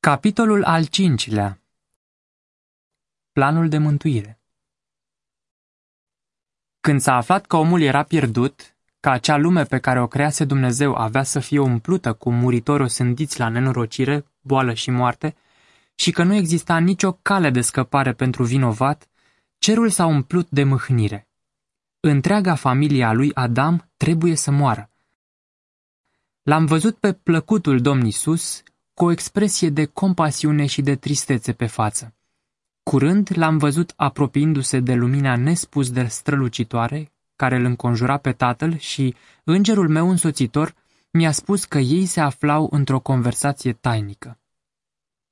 Capitolul al cincilea Planul de mântuire Când s-a aflat că omul era pierdut, că acea lume pe care o crease Dumnezeu avea să fie umplută cu muritori osândiți la nenorocire, boală și moarte, și că nu exista nicio cale de scăpare pentru vinovat, cerul s-a umplut de mâhnire. Întreaga familie a lui Adam trebuie să moară. L-am văzut pe plăcutul Domn Isus, cu o expresie de compasiune și de tristețe pe față. Curând l-am văzut apropiindu-se de lumina nespus de strălucitoare, care îl înconjura pe tatăl și îngerul meu însoțitor mi-a spus că ei se aflau într-o conversație tainică.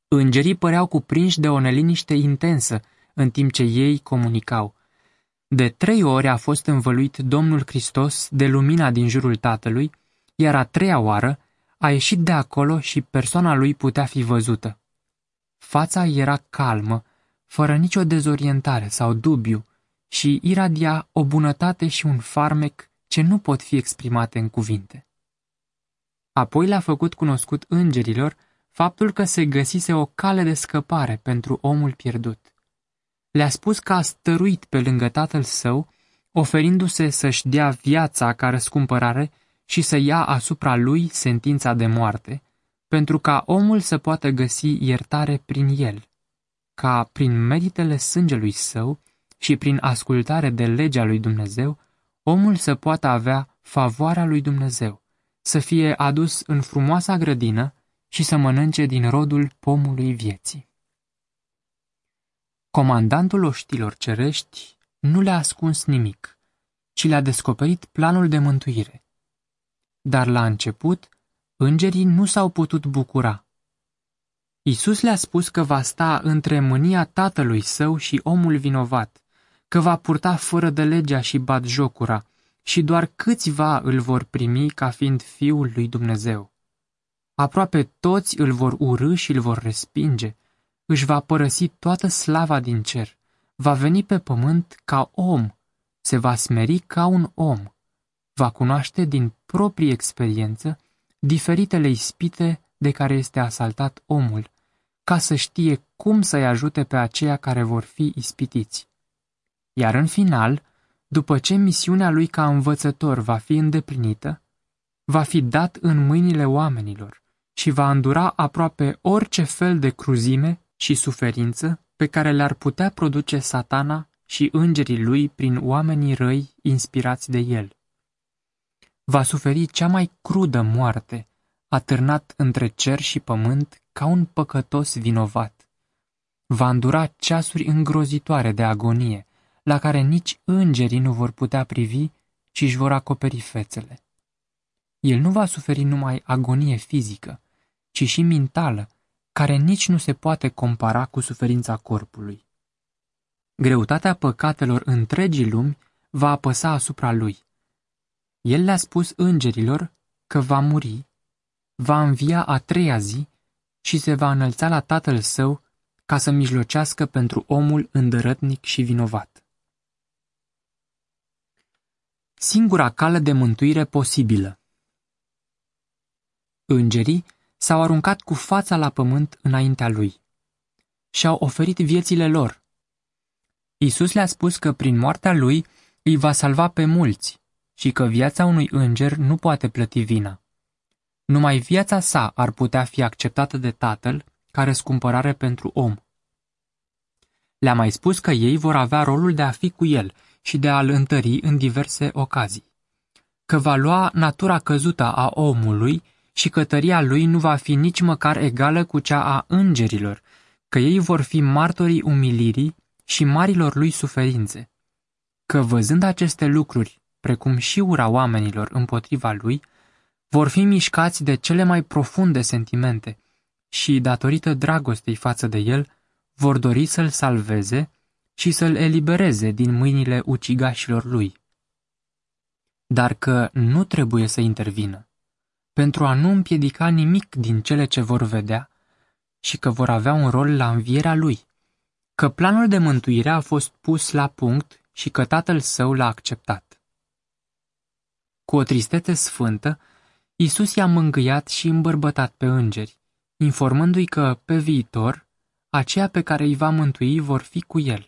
Îngerii păreau cuprinși de o neliniște intensă, în timp ce ei comunicau. De trei ori a fost învăluit Domnul Hristos de lumina din jurul Tatălui, iar a treia oară a ieșit de acolo și persoana lui putea fi văzută. Fața era calmă, fără nicio dezorientare sau dubiu, și iradia o bunătate și un farmec ce nu pot fi exprimate în cuvinte. Apoi le-a făcut cunoscut îngerilor faptul că se găsise o cale de scăpare pentru omul pierdut. Le-a spus că a stăruit pe lângă tatăl său, oferindu-se să-și dea viața ca răscumpărare și să ia asupra lui sentința de moarte, pentru ca omul să poată găsi iertare prin el, ca prin meritele sângelui său și prin ascultare de legea lui Dumnezeu, omul să poată avea favoarea lui Dumnezeu, să fie adus în frumoasa grădină și să mănânce din rodul pomului vieții. Comandantul oștilor cerești nu le-a ascuns nimic, ci le-a descoperit planul de mântuire, dar la început, îngerii nu s-au putut bucura. Isus le-a spus că va sta între mânia tatălui său și omul vinovat, că va purta fără de legea și bat jocura, și doar câțiva îl vor primi ca fiind Fiul lui Dumnezeu. Aproape toți îl vor urâ și îl vor respinge, își va părăsi toată slava din cer, va veni pe pământ ca om, se va smeri ca un om va cunoaște din proprie experiență diferitele ispite de care este asaltat omul, ca să știe cum să-i ajute pe aceia care vor fi ispitiți. Iar în final, după ce misiunea lui ca învățător va fi îndeplinită, va fi dat în mâinile oamenilor și va îndura aproape orice fel de cruzime și suferință pe care le-ar putea produce satana și îngerii lui prin oamenii răi inspirați de el va suferi cea mai crudă moarte, atârnat între cer și pământ ca un păcătos vinovat. Va îndura ceasuri îngrozitoare de agonie, la care nici îngerii nu vor putea privi, ci își vor acoperi fețele. El nu va suferi numai agonie fizică, ci și mentală, care nici nu se poate compara cu suferința corpului. Greutatea păcatelor întregii lumi va apăsa asupra lui. El le-a spus îngerilor că va muri, va învia a treia zi și se va înălța la tatăl său ca să mijlocească pentru omul îndărătnic și vinovat. Singura cale de mântuire posibilă Îngerii s-au aruncat cu fața la pământ înaintea lui și-au oferit viețile lor. Isus le-a spus că prin moartea lui îi va salva pe mulți și că viața unui înger nu poate plăti vina. Numai viața sa ar putea fi acceptată de tatăl ca răscumpărare pentru om. Le-a mai spus că ei vor avea rolul de a fi cu el și de a-l întări în diverse ocazii. Că va lua natura căzută a omului și că tăria lui nu va fi nici măcar egală cu cea a îngerilor, că ei vor fi martorii umilirii și marilor lui suferințe. Că văzând aceste lucruri, precum și ura oamenilor împotriva lui, vor fi mișcați de cele mai profunde sentimente și, datorită dragostei față de el, vor dori să-l salveze și să-l elibereze din mâinile ucigașilor lui. Dar că nu trebuie să intervină, pentru a nu împiedica nimic din cele ce vor vedea și că vor avea un rol la învierea lui, că planul de mântuire a fost pus la punct și că tatăl său l-a acceptat. Cu o tristețe sfântă, Isus i-a mângâiat și îmbărbătat pe îngeri informându-i că, pe viitor, aceia pe care îi va mântui vor fi cu el,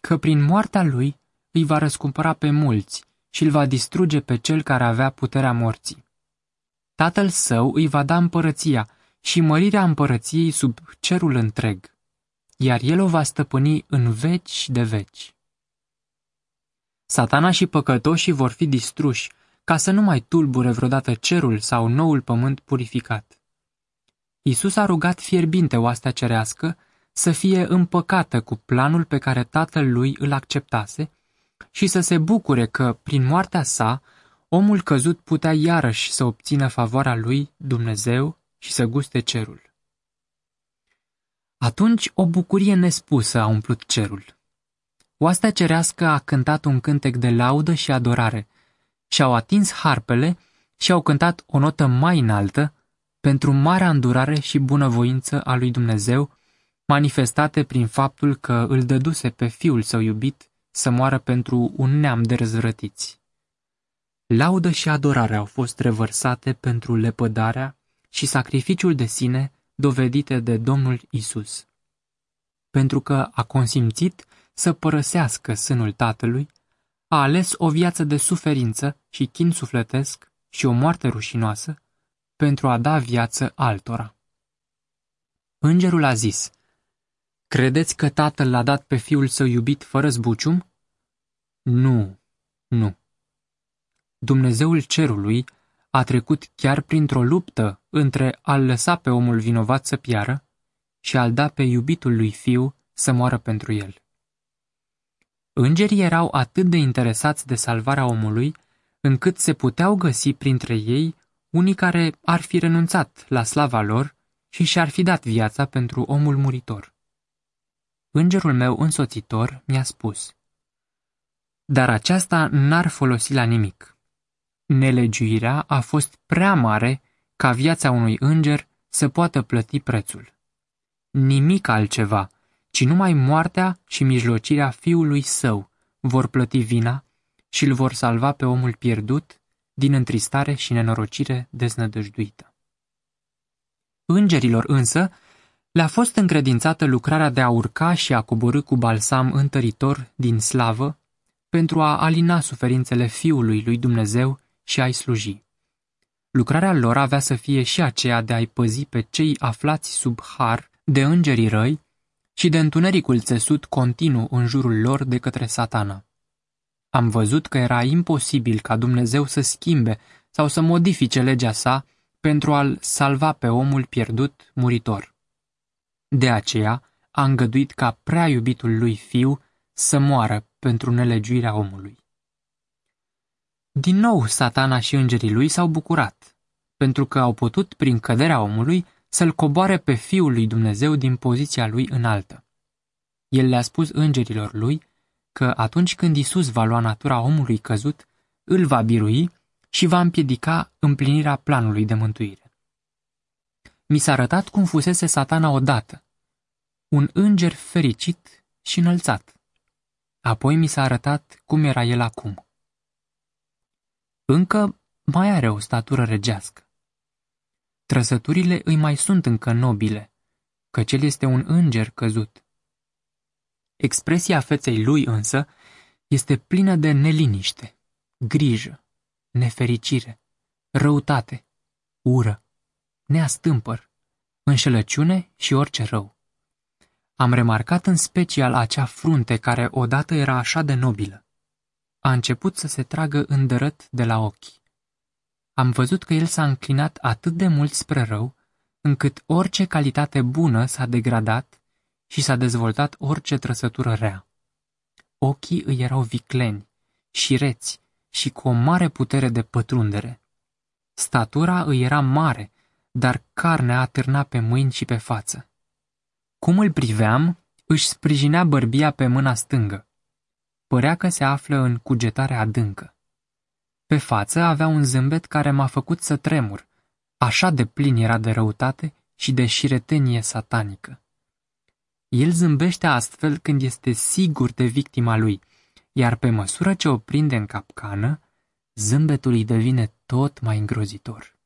că prin moartea lui îi va răscumpăra pe mulți și îl va distruge pe cel care avea puterea morții. Tatăl său îi va da împărăția și mărirea împărăției sub cerul întreg, iar el o va stăpâni în veci de veci. Satana și păcătoșii vor fi distruși, ca să nu mai tulbure vreodată cerul sau noul pământ purificat. Isus a rugat fierbinte oastea cerească să fie împăcată cu planul pe care tatăl lui îl acceptase și să se bucure că, prin moartea sa, omul căzut putea iarăși să obțină favoarea lui Dumnezeu și să guste cerul. Atunci o bucurie nespusă a umplut cerul. Oastea cerească a cântat un cântec de laudă și adorare, și-au atins harpele și au cântat o notă mai înaltă pentru marea îndurare și bunăvoință a lui Dumnezeu, manifestate prin faptul că îl dăduse pe fiul său iubit să moară pentru un neam de răzvrătiți. Laudă și adorare au fost revărsate pentru lepădarea și sacrificiul de sine dovedite de Domnul Isus. Pentru că a consimțit să părăsească sânul Tatălui, a ales o viață de suferință și chin sufletesc și o moarte rușinoasă pentru a da viață altora. Îngerul a zis, Credeți că tatăl l-a dat pe fiul său iubit fără zbucium? Nu, nu. Dumnezeul cerului a trecut chiar printr-o luptă între a-l lăsa pe omul vinovat să piară și a-l da pe iubitul lui fiu să moară pentru el. Îngerii erau atât de interesați de salvarea omului, încât se puteau găsi printre ei unii care ar fi renunțat la slava lor și și-ar fi dat viața pentru omul muritor. Îngerul meu însoțitor mi-a spus, Dar aceasta n-ar folosi la nimic. Nelegiuirea a fost prea mare ca viața unui înger să poată plăti prețul. Nimic altceva, ci numai moartea și mijlocirea fiului său vor plăti vina și îl vor salva pe omul pierdut din întristare și nenorocire deznădăjduită. Îngerilor însă le-a fost încredințată lucrarea de a urca și a coborâ cu balsam întăritor din slavă pentru a alina suferințele Fiului lui Dumnezeu și a-i sluji. Lucrarea lor avea să fie și aceea de a-i păzi pe cei aflați sub har de îngerii răi și de întunericul țesut continuu în jurul lor de către satana. Am văzut că era imposibil ca Dumnezeu să schimbe sau să modifice legea sa pentru a-l salva pe omul pierdut muritor. De aceea a îngăduit ca prea iubitul lui fiu să moară pentru nelegiuirea omului. Din nou satana și îngerii lui s-au bucurat, pentru că au putut, prin căderea omului, să-l coboare pe Fiul lui Dumnezeu din poziția lui înaltă. El le-a spus îngerilor lui că atunci când Isus va lua natura omului căzut, îl va birui și va împiedica împlinirea planului de mântuire. Mi s-a arătat cum fusese satana odată, un înger fericit și înălțat. Apoi mi s-a arătat cum era el acum. Încă mai are o statură regească. Trăsăturile îi mai sunt încă nobile, căci el este un înger căzut. Expresia feței lui însă este plină de neliniște, grijă, nefericire, răutate, ură, neastâmpăr, înșelăciune și orice rău. Am remarcat în special acea frunte care odată era așa de nobilă. A început să se tragă îndărăt de la ochi. Am văzut că el s-a înclinat atât de mult spre rău, încât orice calitate bună s-a degradat și s-a dezvoltat orice trăsătură rea. Ochii îi erau vicleni, șireți și cu o mare putere de pătrundere. Statura îi era mare, dar carnea atârna pe mâini și pe față. Cum îl priveam, își sprijinea bărbia pe mâna stângă. Părea că se află în cugetare adâncă. Pe față avea un zâmbet care m-a făcut să tremur, așa de plin era de răutate și de șiretenie satanică. El zâmbește astfel când este sigur de victima lui, iar pe măsură ce o prinde în capcană, zâmbetul îi devine tot mai îngrozitor.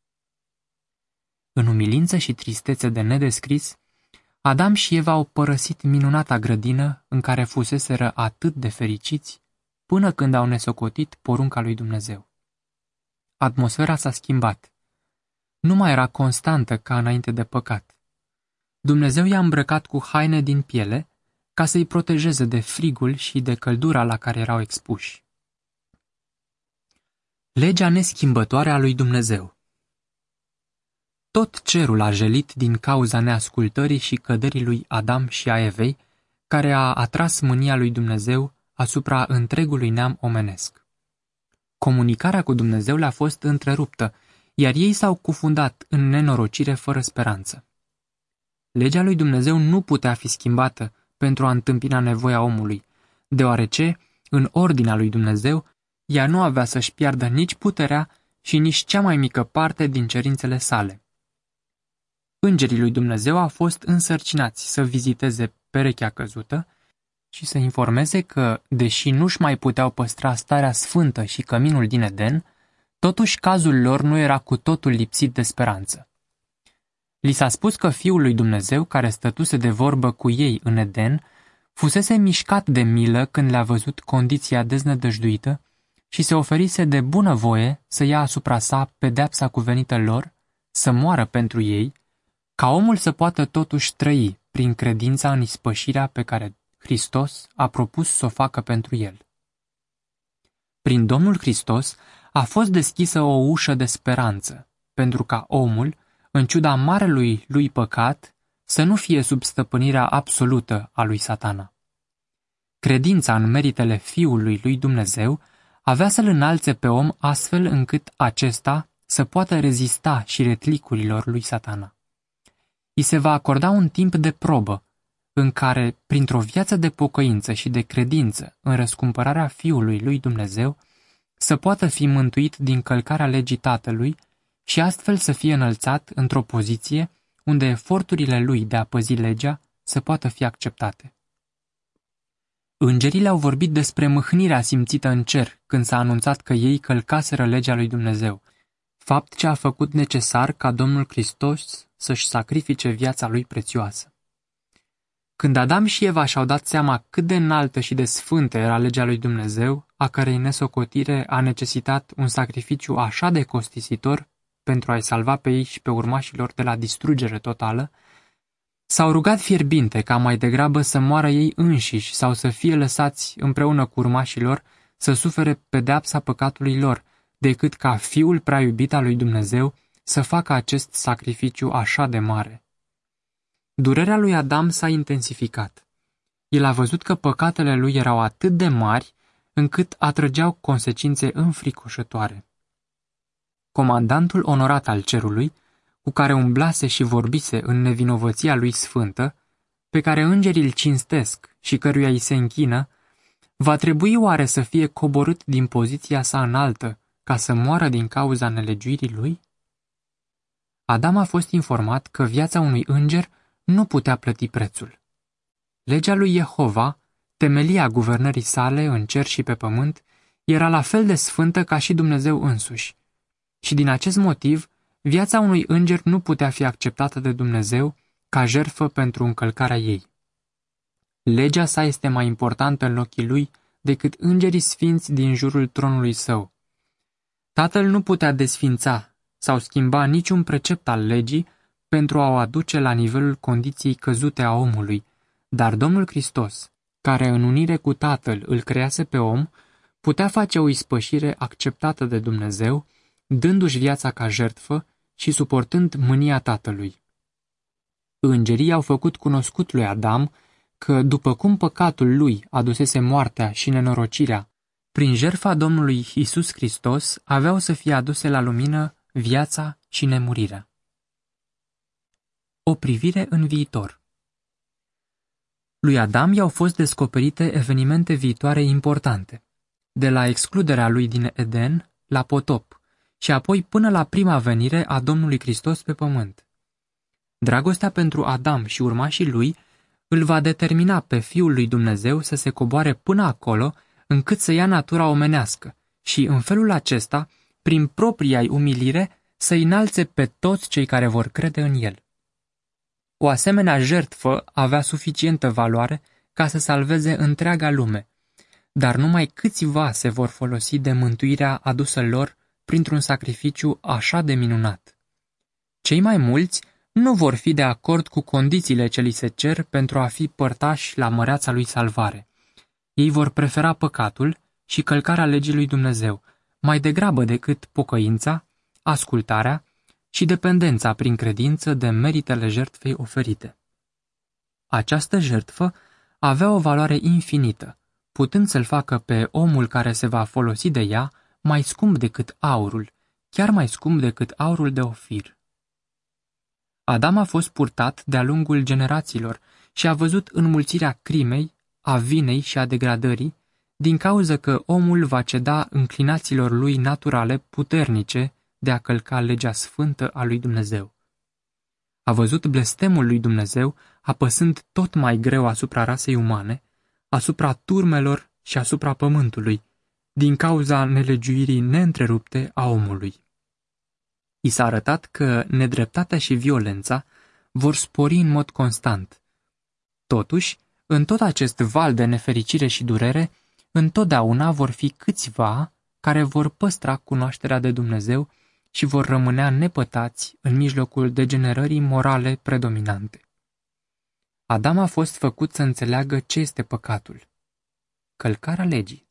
În umilință și tristețe de nedescris, Adam și Eva au părăsit minunata grădină în care fuseseră atât de fericiți până când au nesocotit porunca lui Dumnezeu. Atmosfera s-a schimbat. Nu mai era constantă ca înainte de păcat. Dumnezeu i-a îmbrăcat cu haine din piele ca să-i protejeze de frigul și de căldura la care erau expuși. Legea neschimbătoare a lui Dumnezeu Tot cerul a jelit din cauza neascultării și căderii lui Adam și a Evei, care a atras mânia lui Dumnezeu asupra întregului neam omenesc. Comunicarea cu Dumnezeu le-a fost întreruptă, iar ei s-au cufundat în nenorocire fără speranță. Legea lui Dumnezeu nu putea fi schimbată pentru a întâmpina nevoia omului, deoarece, în ordinea lui Dumnezeu, ea nu avea să-și piardă nici puterea și nici cea mai mică parte din cerințele sale. Îngerii lui Dumnezeu au fost însărcinați să viziteze perechea căzută și să informeze că, deși nu-și mai puteau păstra starea sfântă și căminul din Eden, totuși cazul lor nu era cu totul lipsit de speranță. Li s-a spus că Fiul lui Dumnezeu, care stătuse de vorbă cu ei în Eden, fusese mișcat de milă când le-a văzut condiția deznădăjduită și se oferise de bună voie să ia asupra sa pedepsa cuvenită lor, să moară pentru ei, ca omul să poată totuși trăi prin credința în ispășirea pe care Hristos a propus să o facă pentru el. Prin Domnul Hristos a fost deschisă o ușă de speranță, pentru ca omul, în ciuda marelui lui păcat, să nu fie sub stăpânirea absolută a lui satana. Credința în meritele Fiului lui Dumnezeu avea să-l înalțe pe om astfel încât acesta să poată rezista și retlicurilor lui satana. I se va acorda un timp de probă, în care, printr-o viață de pocăință și de credință în răscumpărarea Fiului lui Dumnezeu, să poată fi mântuit din călcarea legii Tatălui și astfel să fie înălțat într-o poziție unde eforturile lui de a păzi legea să poată fi acceptate. Îngerii le-au vorbit despre mâhnirea simțită în cer când s-a anunțat că ei călcaseră legea lui Dumnezeu, fapt ce a făcut necesar ca Domnul Hristos să-și sacrifice viața lui prețioasă. Când Adam și Eva și-au dat seama cât de înaltă și de sfântă era legea lui Dumnezeu, a cărei nesocotire a necesitat un sacrificiu așa de costisitor pentru a-i salva pe ei și pe urmașilor de la distrugere totală, s-au rugat fierbinte ca mai degrabă să moară ei înșiși sau să fie lăsați împreună cu urmașilor să sufere pedeapsa păcatului lor, decât ca fiul prea iubit al lui Dumnezeu să facă acest sacrificiu așa de mare. Durerea lui Adam s-a intensificat. El a văzut că păcatele lui erau atât de mari încât atrăgeau consecințe înfricoșătoare. Comandantul onorat al cerului, cu care umblase și vorbise în nevinovăția lui sfântă, pe care îngerii îl cinstesc și căruia îi se închină, va trebui oare să fie coborât din poziția sa înaltă ca să moară din cauza nelegiuirii lui? Adam a fost informat că viața unui înger nu putea plăti prețul. Legea lui Jehova, temelia guvernării sale în cer și pe pământ, era la fel de sfântă ca și Dumnezeu însuși. Și din acest motiv, viața unui înger nu putea fi acceptată de Dumnezeu ca jertfă pentru încălcarea ei. Legea sa este mai importantă în ochii lui decât îngerii sfinți din jurul tronului său. Tatăl nu putea desfința sau schimba niciun precept al legii pentru a o aduce la nivelul condiției căzute a omului, dar Domnul Hristos, care în unire cu Tatăl îl crease pe om, putea face o ispășire acceptată de Dumnezeu, dându-și viața ca jertfă și suportând mânia Tatălui. Îngerii au făcut cunoscut lui Adam că, după cum păcatul lui adusese moartea și nenorocirea, prin jertfa Domnului Isus Hristos aveau să fie aduse la lumină viața și nemurirea. O privire în viitor Lui Adam i-au fost descoperite evenimente viitoare importante, de la excluderea lui din Eden la potop și apoi până la prima venire a Domnului Hristos pe pământ. Dragostea pentru Adam și urmașii lui îl va determina pe Fiul lui Dumnezeu să se coboare până acolo încât să ia natura omenească și, în felul acesta, prin propria umilire, să înalțe pe toți cei care vor crede în el. O asemenea jertfă avea suficientă valoare ca să salveze întreaga lume, dar numai câțiva se vor folosi de mântuirea adusă lor printr-un sacrificiu așa de minunat. Cei mai mulți nu vor fi de acord cu condițiile ce li se cer pentru a fi părtași la măreața lui salvare. Ei vor prefera păcatul și călcarea legii lui Dumnezeu, mai degrabă decât pocăința, ascultarea și dependența prin credință de meritele jertfei oferite. Această jertfă avea o valoare infinită, putând să-l facă pe omul care se va folosi de ea mai scump decât aurul, chiar mai scump decât aurul de ofir. Adam a fost purtat de-a lungul generațiilor și a văzut înmulțirea crimei, a vinei și a degradării, din cauza că omul va ceda înclinațiilor lui naturale puternice de a călca legea sfântă a lui Dumnezeu. A văzut blestemul lui Dumnezeu apăsând tot mai greu asupra rasei umane, asupra turmelor și asupra pământului, din cauza nelegiuirii neîntrerupte a omului. I s-a arătat că nedreptatea și violența vor spori în mod constant. Totuși, în tot acest val de nefericire și durere, întotdeauna vor fi câțiva care vor păstra cunoașterea de Dumnezeu și vor rămânea nepătați în mijlocul degenerării morale predominante. Adam a fost făcut să înțeleagă ce este păcatul. Călcarea legii.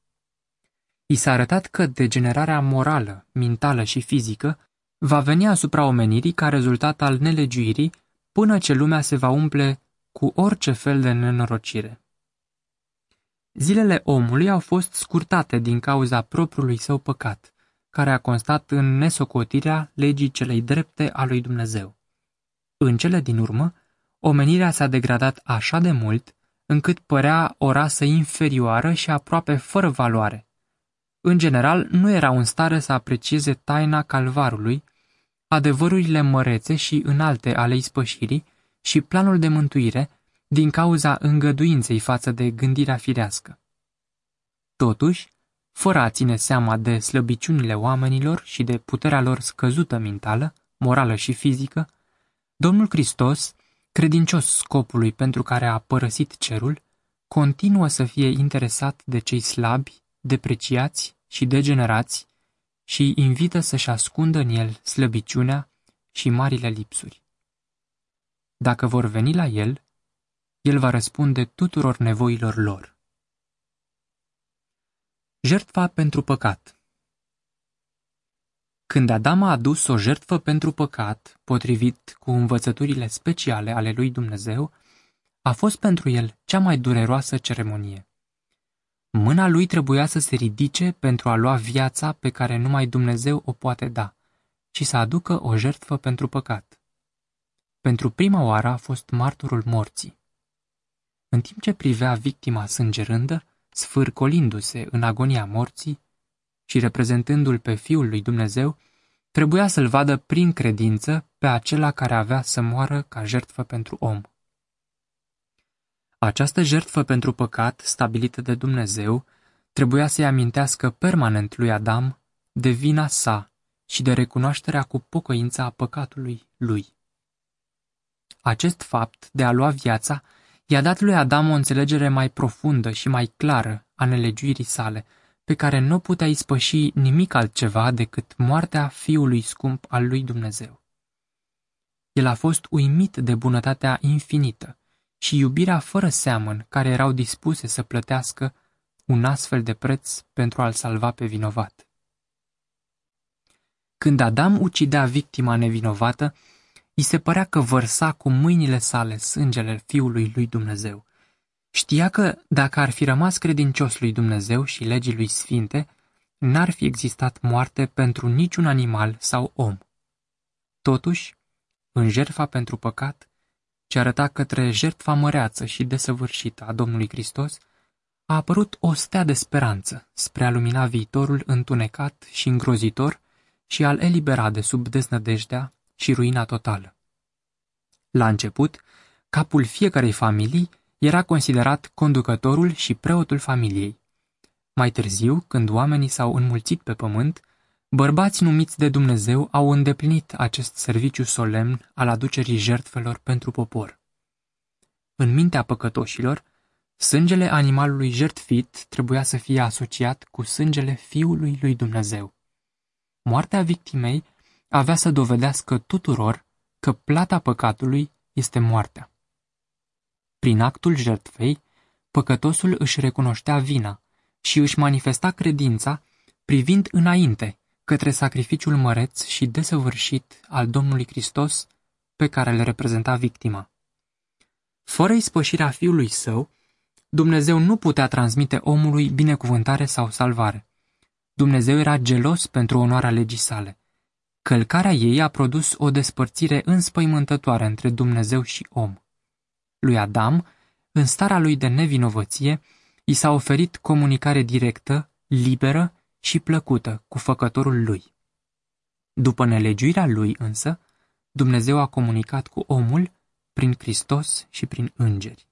I s-a arătat că degenerarea morală, mentală și fizică va veni asupra omenirii ca rezultat al nelegiuirii până ce lumea se va umple cu orice fel de nenorocire. Zilele omului au fost scurtate din cauza propriului său păcat, care a constat în nesocotirea legii celei drepte a lui Dumnezeu. În cele din urmă, omenirea s-a degradat așa de mult, încât părea o rasă inferioară și aproape fără valoare. În general, nu era în stare să aprecieze taina calvarului, adevărurile mărețe și înalte ale ispășirii și planul de mântuire, din cauza îngăduinței față de gândirea firească. Totuși, fără a ține seama de slăbiciunile oamenilor și de puterea lor scăzută mentală, morală și fizică, Domnul Hristos, credincios scopului pentru care a părăsit cerul, continuă să fie interesat de cei slabi, depreciați și degenerați și invită să-și ascundă în el slăbiciunea și marile lipsuri. Dacă vor veni la el, el va răspunde tuturor nevoilor lor. Jertfa pentru păcat Când Adam a adus o jertfă pentru păcat, potrivit cu învățăturile speciale ale lui Dumnezeu, a fost pentru el cea mai dureroasă ceremonie. Mâna lui trebuia să se ridice pentru a lua viața pe care numai Dumnezeu o poate da și să aducă o jertfă pentru păcat. Pentru prima oară a fost marturul morții. În timp ce privea victima sângerândă, sfârcolindu-se în agonia morții și reprezentându-l pe Fiul lui Dumnezeu, trebuia să-l vadă prin credință pe acela care avea să moară ca jertfă pentru om. Această jertfă pentru păcat, stabilită de Dumnezeu, trebuia să-i amintească permanent lui Adam de vina sa și de recunoașterea cu pocăința a păcatului lui. Acest fapt de a lua viața i-a dat lui Adam o înțelegere mai profundă și mai clară a nelegiuirii sale, pe care nu putea ispăși nimic altceva decât moartea fiului scump al lui Dumnezeu. El a fost uimit de bunătatea infinită și iubirea fără seamăn care erau dispuse să plătească un astfel de preț pentru a-l salva pe vinovat. Când Adam ucidea victima nevinovată, I se părea că vărsa cu mâinile sale sângele Fiului lui Dumnezeu. Știa că, dacă ar fi rămas credincios lui Dumnezeu și legii lui sfinte, n-ar fi existat moarte pentru niciun animal sau om. Totuși, în jertfa pentru păcat, ce arăta către jertfa măreață și desăvârșită a Domnului Hristos, a apărut o stea de speranță spre a lumina viitorul întunecat și îngrozitor și al elibera de sub deznădejdea și ruina totală. La început, capul fiecarei familii era considerat conducătorul și preotul familiei. Mai târziu, când oamenii s-au înmulțit pe pământ, Bărbați numiți de Dumnezeu au îndeplinit acest serviciu solemn al aducerii jertfelor pentru popor. În mintea păcătoșilor, sângele animalului jertfit trebuia să fie asociat cu sângele Fiului lui Dumnezeu. Moartea victimei avea să dovedească tuturor că plata păcatului este moartea. Prin actul jertfei, păcătosul își recunoștea vina și își manifesta credința privind înainte către sacrificiul măreț și desăvârșit al Domnului Hristos pe care le reprezenta victima. Fără ispășirea fiului său, Dumnezeu nu putea transmite omului binecuvântare sau salvare. Dumnezeu era gelos pentru onoarea legii sale. Călcarea ei a produs o despărțire înspăimântătoare între Dumnezeu și om. Lui Adam, în starea lui de nevinovăție, i s-a oferit comunicare directă, liberă și plăcută cu făcătorul lui. După nelegiuirea lui însă, Dumnezeu a comunicat cu omul prin Hristos și prin îngeri.